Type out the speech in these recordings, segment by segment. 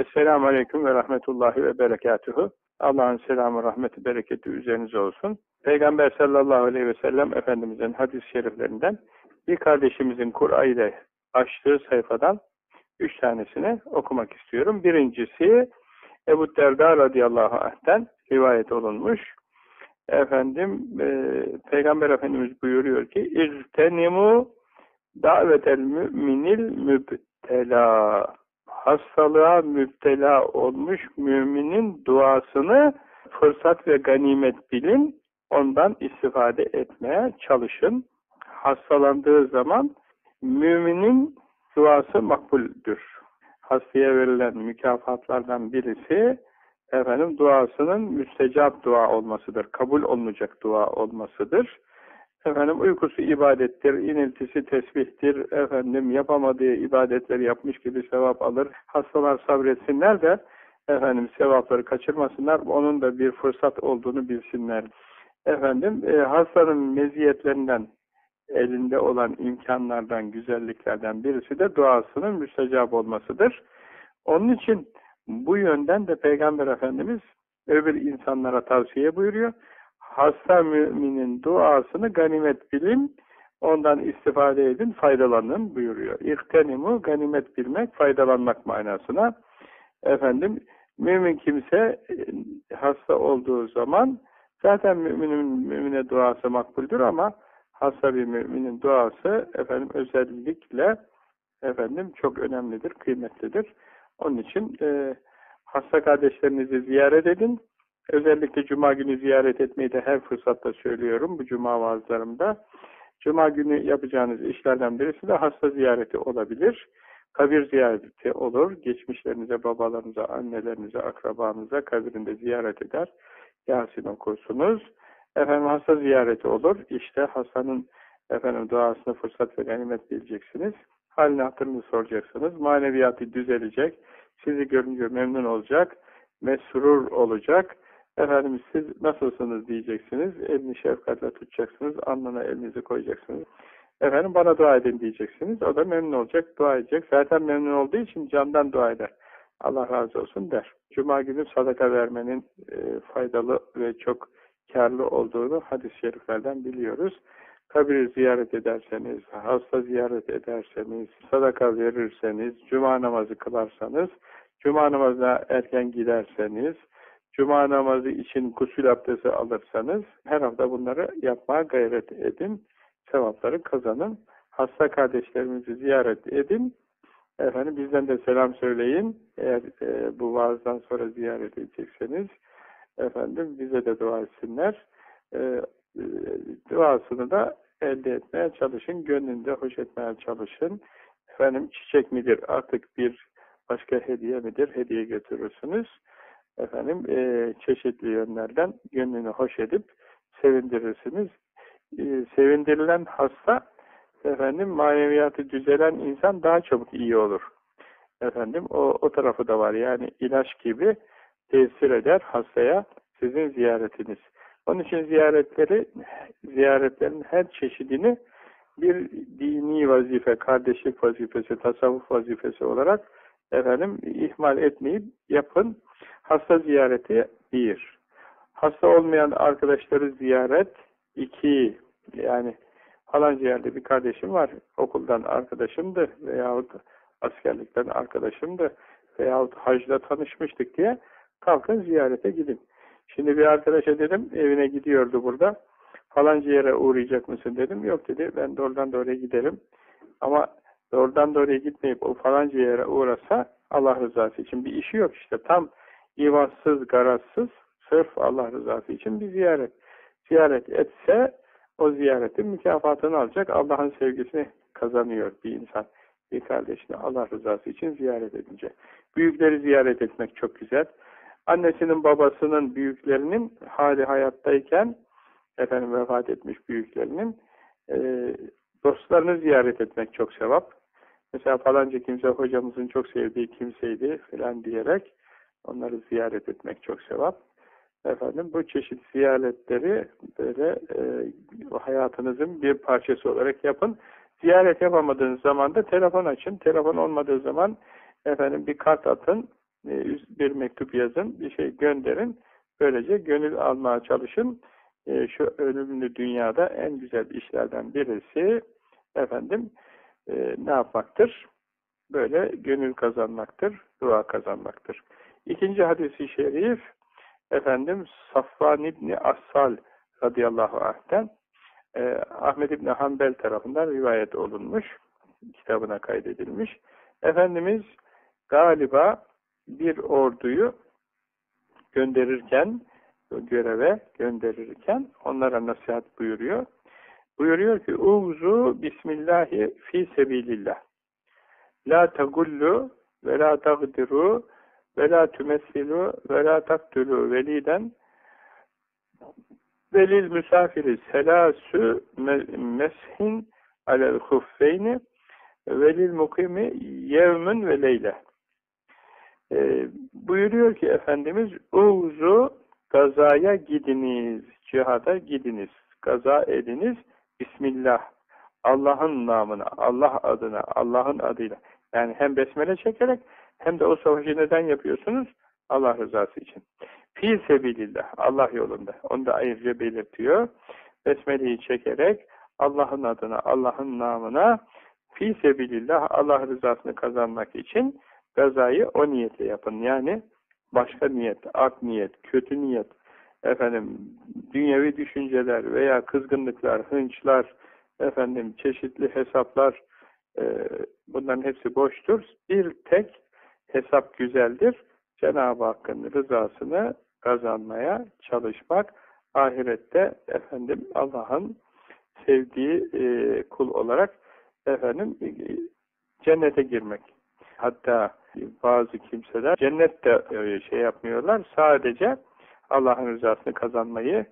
Esselamu Aleyküm ve Rahmetullahi ve Berekatuhu. Allah'ın selamı, rahmeti, bereketi üzerinize olsun. Peygamber sallallahu aleyhi ve sellem Efendimizin hadis-i şeriflerinden bir kardeşimizin Kur'an ile açtığı sayfadan üç tanesini okumak istiyorum. Birincisi Ebu Derda radıyallahu anh'ten rivayet olunmuş. Efendim e, Peygamber Efendimiz buyuruyor ki İrtenimu davetel müminil mübtela hastalığa müptela olmuş müminin duasını fırsat ve ganimet bilin, ondan istifade etmeye çalışın. Hastalandığı zaman müminin duası makbuldür. Hastaya verilen mükafatlardan birisi efendim duasının müstecap dua olmasıdır. Kabul olmayacak dua olmasıdır. Efendim uykusu ibadettir, iniltisi tesbihtir, efendim yapamadığı ibadetleri yapmış gibi sevap alır. Hastalar sabretsinler de efendim sevapları kaçırmasınlar. Onun da bir fırsat olduğunu bilsinler. Efendim e, hastanın meziyetlerinden elinde olan imkanlardan, güzelliklerden birisi de duasının müstecap olmasıdır. Onun için bu yönden de Peygamber Efendimiz öbür insanlara tavsiye buyuruyor hasta müminin duasını ganimet bilin, ondan istifade edin, faydalanın buyuruyor. İhtenimu, ganimet bilmek, faydalanmak manasına. Efendim, mümin kimse e, hasta olduğu zaman zaten müminin mümine duası makbuldür ama hasta bir müminin duası efendim özellikle efendim çok önemlidir, kıymetlidir. Onun için e, hasta kardeşlerinizi ziyaret edin. Özellikle Cuma günü ziyaret etmeyi de her fırsatta söylüyorum bu Cuma vaazlarımda. Cuma günü yapacağınız işlerden birisi de hasta ziyareti olabilir. Kabir ziyareti olur. Geçmişlerinize, babalarınıza, annelerinize, akrabanıza kabirinde ziyaret eder. Yasin okursunuz. Efendim hasta ziyareti olur. İşte hastanın efendim duasını fırsat ve ganimet bileceksiniz. Halini hatırını soracaksınız. Maneviyatı düzelecek. Sizi görünce memnun olacak. Mesrur olacak Efendim siz nasılsınız diyeceksiniz. Elini şefkatle tutacaksınız. Alnına elinizi koyacaksınız. Efendim bana dua edin diyeceksiniz. O da memnun olacak, dua edecek. Zaten memnun olduğu için candan dua eder. Allah razı olsun der. Cuma günü sadaka vermenin e, faydalı ve çok karlı olduğunu hadis-i şeriflerden biliyoruz. Kabir ziyaret ederseniz, hasta ziyaret ederseniz, sadaka verirseniz, cuma namazı kılarsanız, cuma namazına erken giderseniz, Cuma namazı için gusül abdesti alırsanız her hafta bunları yapmaya gayret edin. Sevapları kazanın. Hasta kardeşlerimizi ziyaret edin. Efendim bizden de selam söyleyin. Eğer e, bu vaazdan sonra ziyaret edecekseniz efendim bize de dua etsinler. E, e, duasını da elde etmeye çalışın. Gönlünde hoş etmeye çalışın. Efendim çiçek midir artık bir başka hediye midir? Hediye götürürsünüz efendim e, çeşitli yönlerden gönlünü hoş edip sevindirirsiniz. E, sevindirilen hasta efendim maneviyatı düzelen insan daha çabuk iyi olur. Efendim o, o tarafı da var. Yani ilaç gibi tesir eder hastaya sizin ziyaretiniz. Onun için ziyaretleri ziyaretlerin her çeşidini bir dini vazife, kardeşlik vazifesi, tasavvuf vazifesi olarak efendim ihmal etmeyip yapın. Hasta ziyareti bir. Hasta olmayan arkadaşları ziyaret iki. Yani falanca yerde bir kardeşim var. Okuldan arkadaşımdı veyahut askerlikten arkadaşımdı veyahut hacda tanışmıştık diye kalkın ziyarete gidin. Şimdi bir arkadaşa dedim evine gidiyordu burada. Falanca yere uğrayacak mısın dedim. Yok dedi ben doğrudan doğruya giderim. Ama doğrudan doğruya gitmeyip o falanca yere uğrasa Allah rızası için bir işi yok işte. Tam ivassız, garazsız, sırf Allah rızası için bir ziyaret. Ziyaret etse o ziyaretin mükafatını alacak. Allah'ın sevgisini kazanıyor bir insan. Bir kardeşini Allah rızası için ziyaret edince. Büyükleri ziyaret etmek çok güzel. Annesinin, babasının, büyüklerinin hali hayattayken efendim vefat etmiş büyüklerinin e, dostlarını ziyaret etmek çok sevap. Mesela falanca kimse hocamızın çok sevdiği kimseydi filan diyerek Onları ziyaret etmek çok sevap. Efendim bu çeşit ziyaretleri böyle e, hayatınızın bir parçası olarak yapın. Ziyaret yapamadığınız zaman da telefon açın. Telefon olmadığı zaman efendim bir kart atın. e, bir mektup yazın, bir şey gönderin. Böylece gönül almaya çalışın. E, şu ölümlü dünyada en güzel işlerden birisi efendim e, ne yapmaktır? Böyle gönül kazanmaktır, dua kazanmaktır. İkinci hadisi şerif efendim Safvan İbni Assal radıyallahu anh'ten e, Ahmed İbni Hanbel tarafından rivayet olunmuş, kitabına kaydedilmiş. Efendimiz galiba bir orduyu gönderirken, göreve gönderirken onlara nasihat buyuruyor. Buyuruyor ki, Uğzu Bismillahi fi sebilillah. La tegullu ve la tagdiru ve la tümessilu ve la taktulu veliden velil misafiri selasü meshin alel huffeyni velil mukimi yevmün ve leyle. E, buyuruyor ki Efendimiz Uğzu gazaya gidiniz, cihada gidiniz, gaza ediniz, Bismillah, Allah'ın namına, Allah adına, Allah'ın adıyla. Yani hem besmele çekerek hem de o savaşı neden yapıyorsunuz? Allah rızası için. Fi sebilillah, Allah yolunda. Onu da ayrıca belirtiyor. Besmeleyi çekerek Allah'ın adına, Allah'ın namına fi sebilillah Allah rızasını kazanmak için gazayı o niyetle yapın. Yani başka niyet, art niyet, kötü niyet, efendim dünyevi düşünceler veya kızgınlıklar, hınçlar, efendim çeşitli hesaplar e, bunların hepsi boştur. Bir tek hesap güzeldir. Cenab-ı Hakk'ın rızasını kazanmaya çalışmak, ahirette efendim Allah'ın sevdiği e, kul olarak efendim e, cennete girmek. Hatta bazı kimseler cennette e, şey yapmıyorlar. Sadece Allah'ın rızasını kazanmayı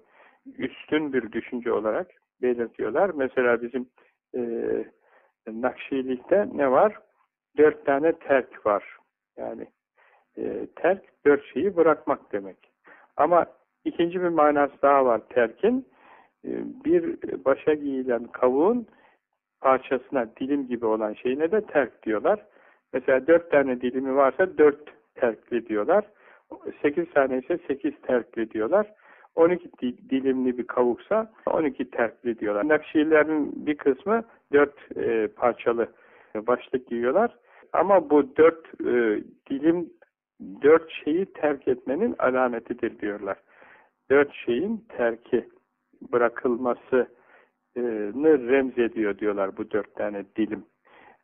üstün bir düşünce olarak belirtiyorlar. Mesela bizim e, Nakşilikte ne var? Dört tane terk var. Yani e, terk dört şeyi bırakmak demek. Ama ikinci bir manası daha var terkin. E, bir başa giyilen kavuğun parçasına dilim gibi olan şeyine de terk diyorlar. Mesela dört tane dilimi varsa dört terkli diyorlar. Sekiz tane ise sekiz terkli diyorlar. On iki dilimli bir kavuksa on iki terkli diyorlar. Nakşilerin bir kısmı dört e, parçalı başlık giyiyorlar. Ama bu dört e, dilim dört şeyi terk etmenin alametidir diyorlar. Dört şeyin terki bırakılması ne remzediyor diyorlar bu dört tane dilim.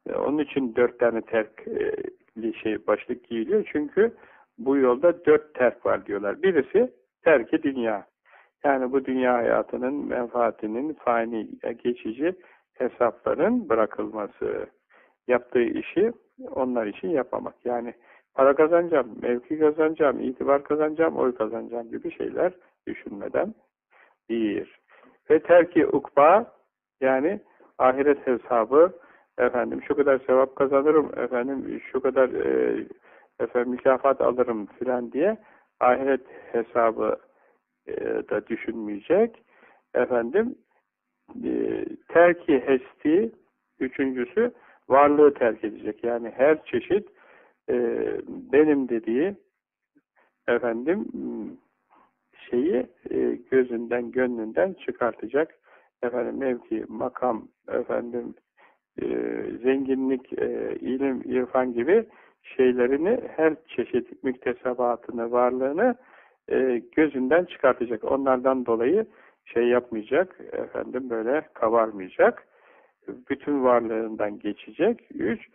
E, onun için dört tane terkli şey başlık giyiliyor. Çünkü bu yolda dört terk var diyorlar. Birisi terki dünya. Yani bu dünya hayatının menfaatinin fani, geçici hesapların bırakılması. Yaptığı işi onlar için yapmamak. Yani para kazanacağım, mevki kazanacağım, itibar kazanacağım, oy kazanacağım gibi şeyler düşünmeden bir. Ve terki ukba yani ahiret hesabı efendim şu kadar sevap kazanırım efendim şu kadar e, efendim mükafat alırım filan diye ahiret hesabı e, da düşünmeyecek. Efendim e, terki hesti üçüncüsü varlığı terk edecek. Yani her çeşit e, benim dediği efendim şeyi e, gözünden, gönlünden çıkartacak. Efendim mevki, makam, efendim e, zenginlik, e, ilim, irfan gibi şeylerini, her çeşit müktesebatını, varlığını e, gözünden çıkartacak. Onlardan dolayı şey yapmayacak, efendim böyle kavarmayacak. Bütün varlığından geçecek. Üç,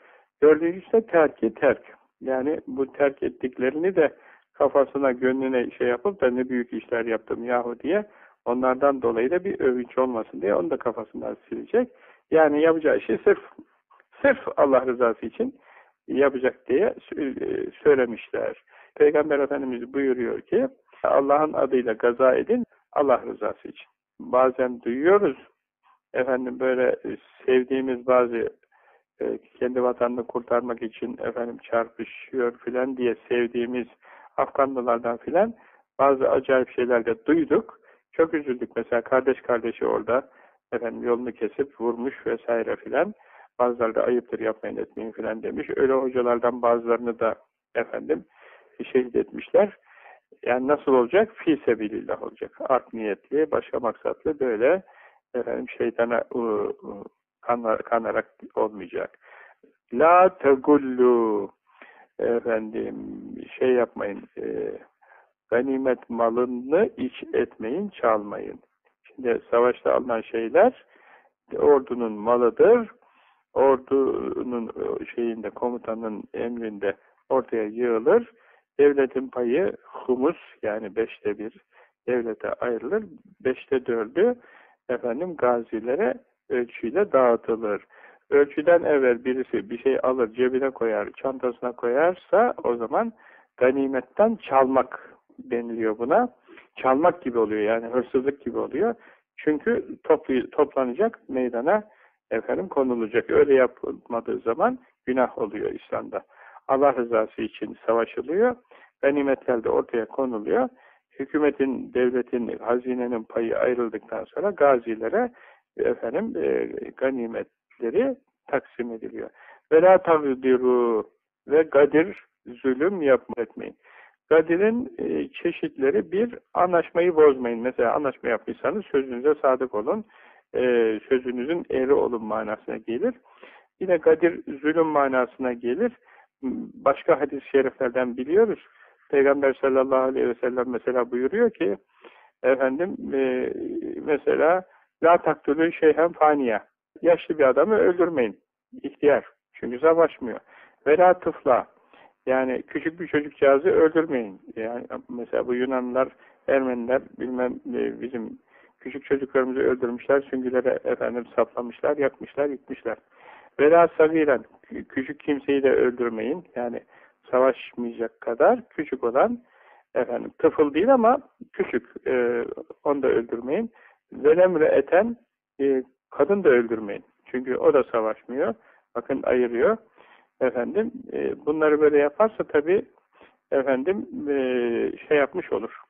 dördüncüsü de terki terk. Yani bu terk ettiklerini de kafasına, gönlüne şey yapıp da ne büyük işler yaptım yahu diye onlardan dolayı da bir övünç olmasın diye onu da kafasından silecek. Yani yapacağı işi sırf sırf Allah rızası için yapacak diye söylemişler. Peygamber Efendimiz buyuruyor ki Allah'ın adıyla gaza edin Allah rızası için. Bazen duyuyoruz efendim böyle sevdiğimiz bazı e, kendi vatanını kurtarmak için efendim çarpışıyor filan diye sevdiğimiz Afganlılardan filan bazı acayip şeyler de duyduk. Çok üzüldük. Mesela kardeş kardeşi orada efendim yolunu kesip vurmuş vesaire filan. Bazıları da ayıptır yapmayın etmeyin filan demiş. Öyle hocalardan bazılarını da efendim şehit etmişler. Yani nasıl olacak? Fi sebilillah olacak. Art niyetli, başka maksatlı böyle efendim şeytana kanar, kanarak olmayacak. La tegullu efendim şey yapmayın e, ganimet malını iç etmeyin, çalmayın. Şimdi savaşta alınan şeyler ordunun malıdır. Ordunun şeyinde komutanın emrinde ortaya yığılır. Devletin payı humus yani beşte bir devlete ayrılır. Beşte dördü efendim gazilere ölçüyle dağıtılır. Ölçüden evvel birisi bir şey alır, cebine koyar, çantasına koyarsa o zaman ganimetten çalmak deniliyor buna. Çalmak gibi oluyor yani hırsızlık gibi oluyor. Çünkü toplu, toplanacak meydana efendim konulacak. Öyle yapılmadığı zaman günah oluyor İslam'da. Allah rızası için savaşılıyor. Ganimetler de ortaya konuluyor. Hükümetin, devletin, hazinenin payı ayrıldıktan sonra gazilere efendim e, ganimetleri taksim ediliyor. Ve la tagdiru ve gadir zulüm yapma etmeyin. Gadir'in e, çeşitleri bir, anlaşmayı bozmayın. Mesela anlaşma yapmışsanız sözünüze sadık olun. E, sözünüzün eri olun manasına gelir. Yine Gadir zulüm manasına gelir. Başka hadis-i şeriflerden biliyoruz. Peygamber sallallahu aleyhi ve sellem mesela buyuruyor ki efendim e, mesela la taktülü şeyhen faniye yaşlı bir adamı öldürmeyin. İhtiyar. Çünkü savaşmıyor. Ve la tıfla yani küçük bir çocukcağızı öldürmeyin. Yani mesela bu Yunanlılar, Ermeniler bilmem e, bizim küçük çocuklarımızı öldürmüşler, süngülere efendim saplamışlar, yakmışlar, yıkmışlar. Vela sagiren, küçük kimseyi de öldürmeyin. Yani savaşmayacak kadar küçük olan efendim tıfıl değil ama küçük e, onu da öldürmeyin. Velemre eten e, kadın da öldürmeyin. Çünkü o da savaşmıyor. Bakın ayırıyor efendim e, bunları böyle yaparsa tabi efendim e, şey yapmış olur.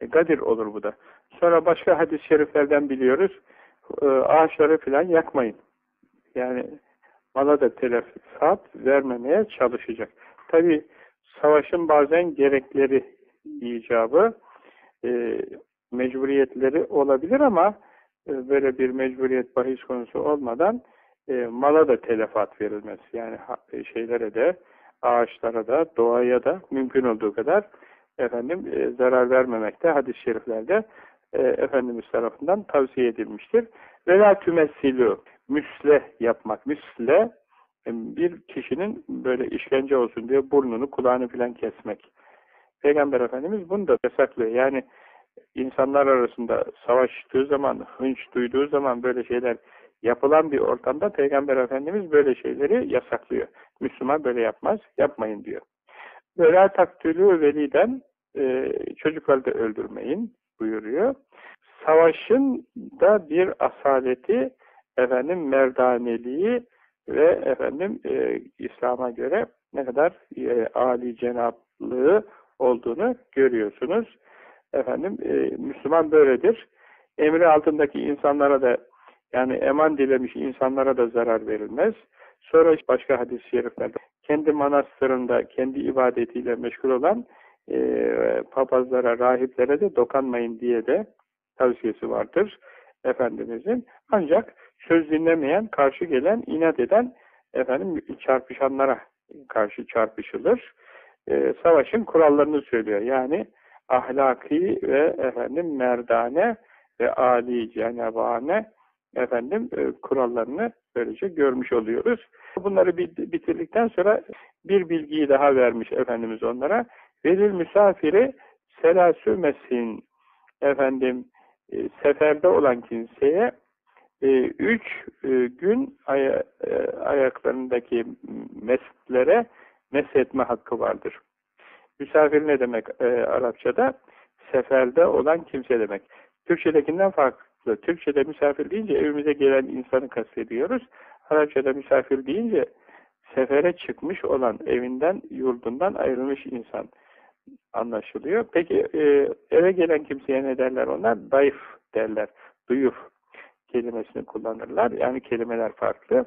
E, gadir olur bu da. Sonra başka hadis-i şeriflerden biliyoruz. E, ağaçları filan yakmayın. Yani mala da telefat vermemeye çalışacak. Tabi savaşın bazen gerekleri icabı e, mecburiyetleri olabilir ama e, böyle bir mecburiyet bahis konusu olmadan e, mala da telefat verilmez. Yani e, şeylere de, ağaçlara da, doğaya da mümkün olduğu kadar efendim e, zarar vermemekte hadis-i şeriflerde e, Efendimiz tarafından tavsiye edilmiştir. Vela tümessilu müsle yapmak. Müsle bir kişinin böyle işkence olsun diye burnunu, kulağını filan kesmek. Peygamber Efendimiz bunu da yasaklıyor. Yani insanlar arasında savaştığı zaman, hınç duyduğu zaman böyle şeyler yapılan bir ortamda Peygamber Efendimiz böyle şeyleri yasaklıyor. Müslüman böyle yapmaz, yapmayın diyor. Böyle taktülü veliden e, çocukları da öldürmeyin buyuruyor. Savaşın da bir asaleti, efendim merdaneliği ve efendim e, İslam'a göre ne kadar e, âli cenaplığı olduğunu görüyorsunuz. Efendim e, Müslüman böyledir. Emri altındaki insanlara da yani eman dilemiş insanlara da zarar verilmez. Sonra başka hadis-i şeriflerde kendi manastırında kendi ibadetiyle meşgul olan e, papazlara, rahiplere de dokanmayın diye de tavsiyesi vardır Efendimizin. Ancak söz dinlemeyen, karşı gelen, inat eden efendim çarpışanlara karşı çarpışılır. E, savaşın kurallarını söylüyor. Yani ahlaki ve efendim merdane ve âli cenabane efendim e, kurallarını böylece görmüş oluyoruz. Bunları bitirdikten sonra bir bilgiyi daha vermiş Efendimiz onlara. Velil misafiri selasü mesin efendim e, seferde olan kimseye e, üç e, gün aya, e, ayaklarındaki mesletlere mesletme hakkı vardır. Misafir ne demek e, Arapçada? Seferde olan kimse demek. Türkçedekinden farklı. Türkçe'de misafir deyince evimize gelen insanı kastediyoruz. Arapçada misafir deyince sefere çıkmış olan evinden, yurdundan ayrılmış insan anlaşılıyor. Peki e, eve gelen kimseye ne derler onlar? Dayıf derler. Duyuf kelimesini kullanırlar. Yani kelimeler farklı.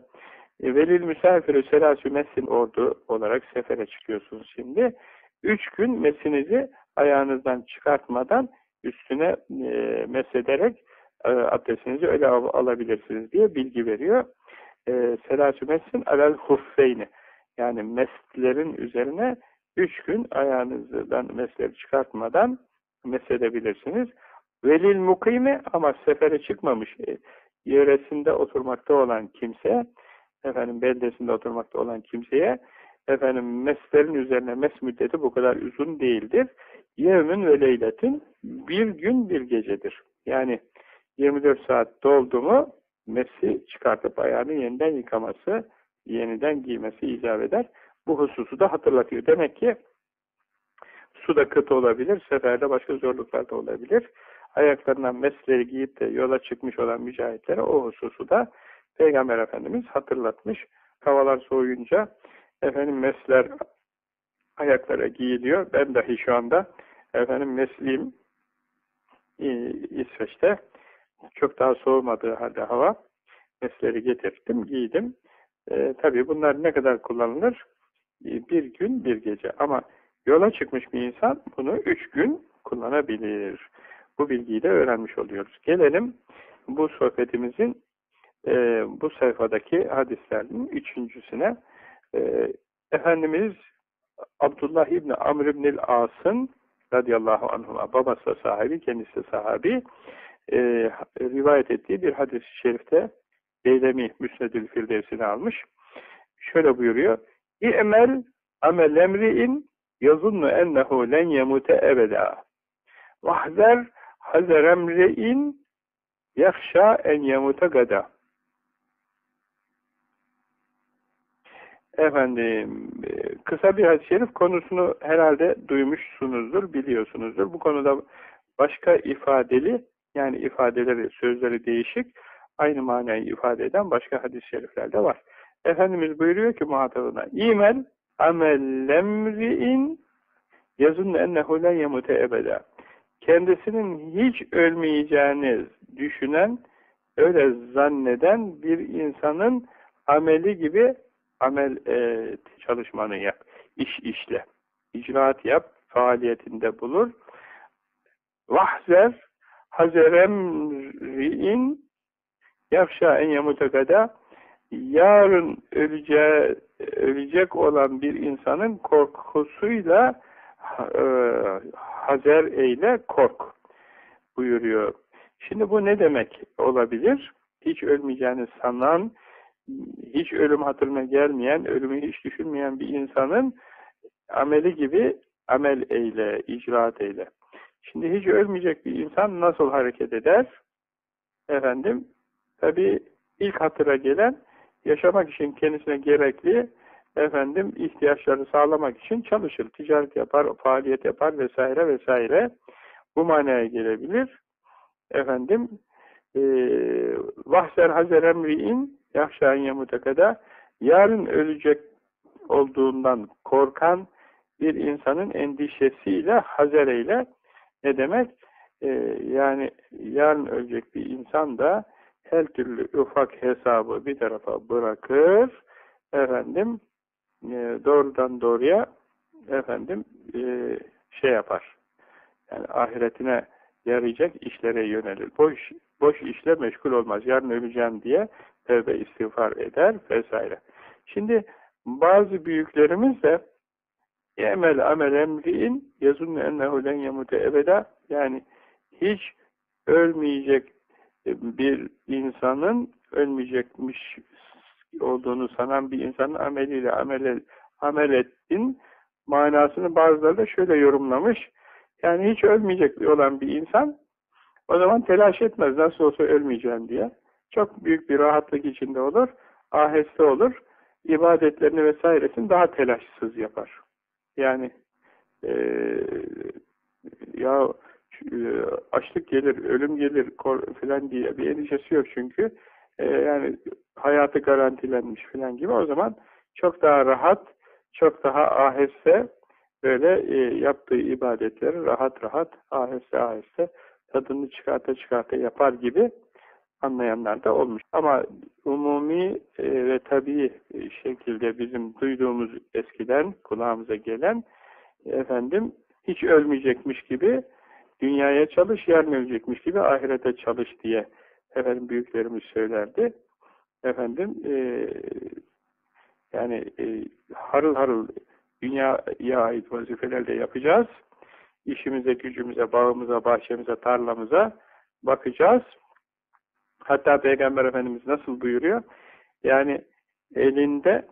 E, velil misafiri selasü mesin ordu olarak sefere çıkıyorsunuz şimdi. üç gün mesinizi ayağınızdan çıkartmadan üstüne e, mesederek e, abdestinizi öyle al alabilirsiniz diye bilgi veriyor. E, Selatü messin alel huffeyni yani meslerin üzerine üç gün ayağınızdan mesleri çıkartmadan mesedebilirsiniz. Velil mukimi ama sefere çıkmamış e, yöresinde oturmakta olan kimse efendim beldesinde oturmakta olan kimseye efendim meslerin üzerine mes müddeti bu kadar uzun değildir. Yevmün ve leyletin bir gün bir gecedir. Yani 24 saat doldu mu mesi çıkartıp ayağını yeniden yıkaması, yeniden giymesi icap eder. Bu hususu da hatırlatıyor. Demek ki su da kıt olabilir, seferde başka zorluklar da olabilir. Ayaklarından mesleri giyip de yola çıkmış olan mücahitlere o hususu da Peygamber Efendimiz hatırlatmış. Havalar soğuyunca efendim mesler ayaklara giyiliyor. Ben dahi şu anda efendim mesliyim İsveç'te çok daha soğumadığı halde hava mesleri getirdim, giydim. E, tabii bunlar ne kadar kullanılır? E, bir gün, bir gece. Ama yola çıkmış bir insan bunu üç gün kullanabilir. Bu bilgiyi de öğrenmiş oluyoruz. Gelelim bu sohbetimizin e, bu sayfadaki hadislerin üçüncüsüne. E, Efendimiz Abdullah İbni Amr İbnil As'ın radıyallahu anhuma babası da sahibi, kendisi de sahabi e, rivayet ettiği bir hadis-i şerifte Deylemi Müsnedül Firdevsini almış. Şöyle buyuruyor. İ'mel amel emri'in yazunnu ennehu len yemute ebeda. Vahzer hazer emri'in yakşa en yemute gada. Efendim, kısa bir hadis-i şerif konusunu herhalde duymuşsunuzdur, biliyorsunuzdur. Bu konuda başka ifadeli, yani ifadeleri, sözleri değişik, aynı manayı ifade eden başka hadis-i şerifler de var. Efendimiz buyuruyor ki muhatabına, İmel amellemri'in yazın ennehu len yemute ebeda. Kendisinin hiç ölmeyeceğini düşünen, öyle zanneden bir insanın ameli gibi amel e, çalışmanı yap, iş işle, icraat yap, faaliyetinde bulur. Vahzer hazeremri'in yafşa en yamutakada yarın öleceği, ölecek olan bir insanın korkusuyla e, hazer eyle kork buyuruyor. Şimdi bu ne demek olabilir? Hiç ölmeyeceğini sanan hiç ölüm hatırına gelmeyen, ölümü hiç düşünmeyen bir insanın ameli gibi amel eyle, icraat eyle. Şimdi hiç ölmeyecek bir insan nasıl hareket eder? Efendim, tabi ilk hatıra gelen yaşamak için kendisine gerekli efendim ihtiyaçları sağlamak için çalışır, ticaret yapar, faaliyet yapar vesaire vesaire. Bu manaya gelebilir. Efendim, e, vahser hazer emri'in Yahşan yamutekada yarın ölecek olduğundan korkan bir insanın endişesiyle, hazereyle ne demek? Ee, yani yarın ölecek bir insan da her türlü ufak hesabı bir tarafa bırakır efendim e, doğrudan doğruya efendim e, şey yapar. Yani ahiretine yarayacak işlere yönelir. Boş boş işle meşgul olmaz. Yarın öleceğim diye tevbe istiğfar eder vesaire. Şimdi bazı büyüklerimiz de emel amel emri'in yazunne ennehu len yemute ebeda yani hiç ölmeyecek bir insanın ölmeyecekmiş olduğunu sanan bir insanın ameliyle amel, amel ettin manasını bazıları da şöyle yorumlamış. Yani hiç ölmeyecek olan bir insan o zaman telaş etmez nasıl olsa ölmeyeceğim diye çok büyük bir rahatlık içinde olur, aheste olur, ibadetlerini vesairesini daha telaşsız yapar. Yani e, ya e, açlık gelir, ölüm gelir filan diye bir endişesi yok çünkü e, yani hayatı garantilenmiş filan gibi o zaman çok daha rahat, çok daha aheste böyle e, yaptığı ibadetleri rahat rahat, aheste aheste tadını çıkarta çıkarta yapar gibi anlayanlar da olmuş. Ama umumi e, ve tabii şekilde bizim duyduğumuz eskiden kulağımıza gelen efendim hiç ölmeyecekmiş gibi dünyaya çalış, yarın ölecekmiş gibi ahirete çalış diye efendim büyüklerimiz söylerdi. Efendim e, yani e, harıl harıl dünyaya ait vazifeler de yapacağız. İşimize, gücümüze, bağımıza, bahçemize, tarlamıza bakacağız. Hatta Peygamber Efendimiz nasıl buyuruyor? Yani elinde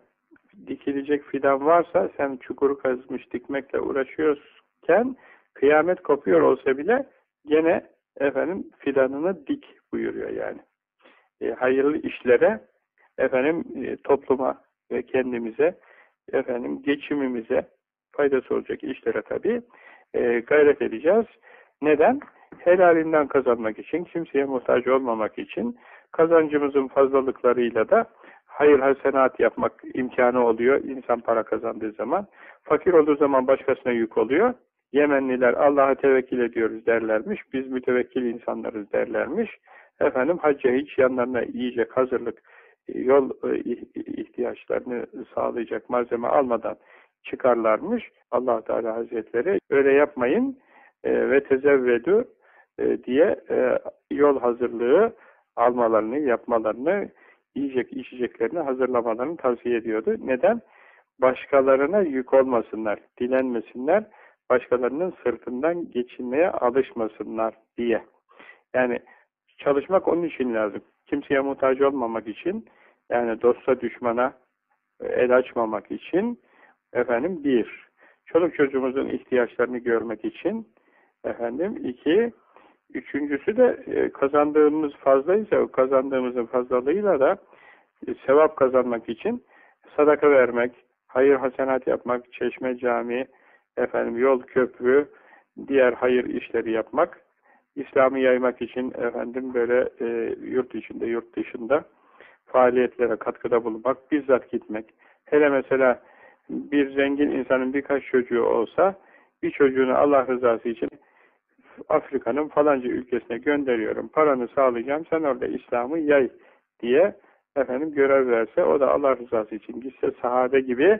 dikilecek fidan varsa sen çukuru kazmış dikmekle uğraşıyorken kıyamet kopuyor olsa bile gene efendim fidanını dik buyuruyor yani. E, hayırlı işlere efendim e, topluma ve kendimize efendim geçimimize faydası olacak işlere tabii e, gayret edeceğiz. Neden? Helalinden kazanmak için, kimseye muhtaç olmamak için, kazancımızın fazlalıklarıyla da hayır hasenat yapmak imkanı oluyor insan para kazandığı zaman. Fakir olduğu zaman başkasına yük oluyor. Yemenliler Allah'a tevekkül ediyoruz derlermiş. Biz mütevekkil insanlarız derlermiş. Efendim hacca hiç yanlarına yiyecek hazırlık, yol e, ihtiyaçlarını sağlayacak malzeme almadan çıkarlarmış. allah Teala Hazretleri öyle yapmayın e, ve tezevvedü e, diye e, yol hazırlığı almalarını, yapmalarını, yiyecek içeceklerini hazırlamalarını tavsiye ediyordu. Neden? Başkalarına yük olmasınlar, dilenmesinler, başkalarının sırtından geçinmeye alışmasınlar diye. Yani çalışmak onun için lazım. Kimseye muhtaç olmamak için, yani dosta düşmana el açmamak için, efendim bir, çoluk çocuğumuzun ihtiyaçlarını görmek için, efendim iki, üçüncüsü de e, kazandığımız fazlaysa, kazandığımızın fazlalığıyla da e, sevap kazanmak için sadaka vermek, hayır hasenat yapmak, çeşme, cami, efendim yol, köprü, diğer hayır işleri yapmak, İslam'ı yaymak için efendim böyle e, yurt içinde, yurt dışında faaliyetlere katkıda bulunmak, bizzat gitmek. Hele mesela bir zengin insanın birkaç çocuğu olsa, bir çocuğunu Allah rızası için Afrika'nın falanca ülkesine gönderiyorum, paranı sağlayacağım, sen orada İslam'ı yay diye efendim görev verse, o da Allah rızası için gitse sahabe gibi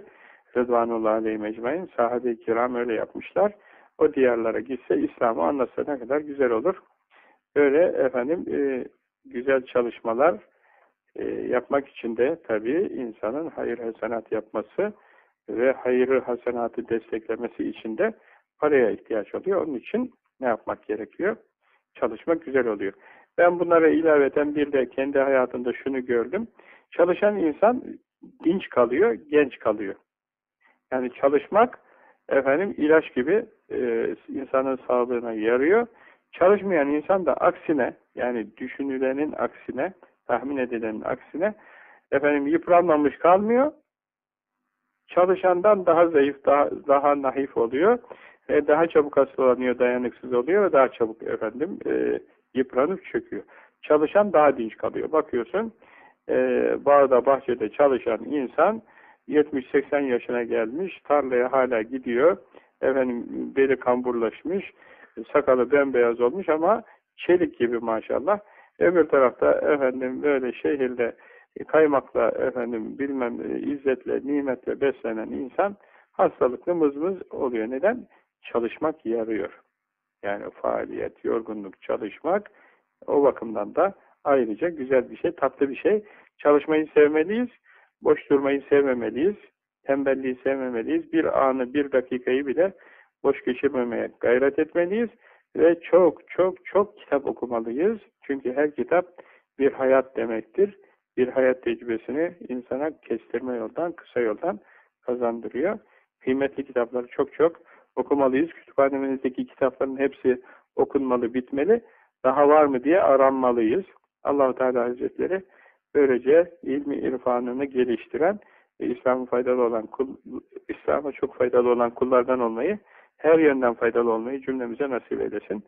Rıdvanullah aleyhi mecmain, sahabe-i kiram öyle yapmışlar. O diyarlara gitse, İslam'ı anlatsa ne kadar güzel olur. Böyle efendim e, güzel çalışmalar e, yapmak için de tabii insanın hayır hasenat yapması ve hayırı hasenatı desteklemesi için de paraya ihtiyaç oluyor. Onun için ne yapmak gerekiyor? Çalışmak güzel oluyor. Ben bunlara ilaveten bir de kendi hayatımda şunu gördüm. Çalışan insan dinç kalıyor, genç kalıyor. Yani çalışmak efendim ilaç gibi e, insanın sağlığına yarıyor. Çalışmayan insan da aksine yani düşünülenin aksine, tahmin edilenin aksine efendim yıpranmamış kalmıyor. Çalışandan daha zayıf, daha, daha naif oluyor. E, daha çabuk hastalanıyor, dayanıksız oluyor ve daha çabuk efendim e, yıpranıp çöküyor. Çalışan daha dinç kalıyor. Bakıyorsun e, bağda, bahçede çalışan insan 70-80 yaşına gelmiş, tarlaya hala gidiyor. Efendim beli kamburlaşmış, sakalı bembeyaz olmuş ama çelik gibi maşallah. Öbür tarafta efendim böyle şehirde kaymakla efendim bilmem izzetle, nimetle beslenen insan hastalıklı mızmız oluyor. Neden? Çalışmak yarıyor. Yani faaliyet, yorgunluk, çalışmak o bakımdan da ayrıca güzel bir şey, tatlı bir şey. Çalışmayı sevmeliyiz. Boş durmayı sevmemeliyiz. Tembelliği sevmemeliyiz. Bir anı, bir dakikayı bile boş geçirmemeye gayret etmeliyiz. Ve çok çok çok kitap okumalıyız. Çünkü her kitap bir hayat demektir. Bir hayat tecrübesini insana kestirme yoldan, kısa yoldan kazandırıyor. Kıymetli kitapları çok çok okumalıyız. Kütüphanemizdeki kitapların hepsi okunmalı, bitmeli. Daha var mı diye aranmalıyız. Allahu Teala Hazretleri Böylece ilmi irfanını geliştiren ve İslam'a faydalı olan kul, İslam'a çok faydalı olan kullardan olmayı, her yönden faydalı olmayı cümlemize nasip eylesin.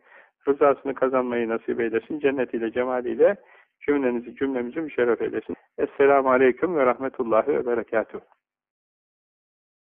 Rızasını kazanmayı nasip eylesin. Cennetiyle, cemaliyle cümlenizi, cümlemizi müşerref eylesin. Esselamu Aleyküm ve Rahmetullahi ve Berekatuhu.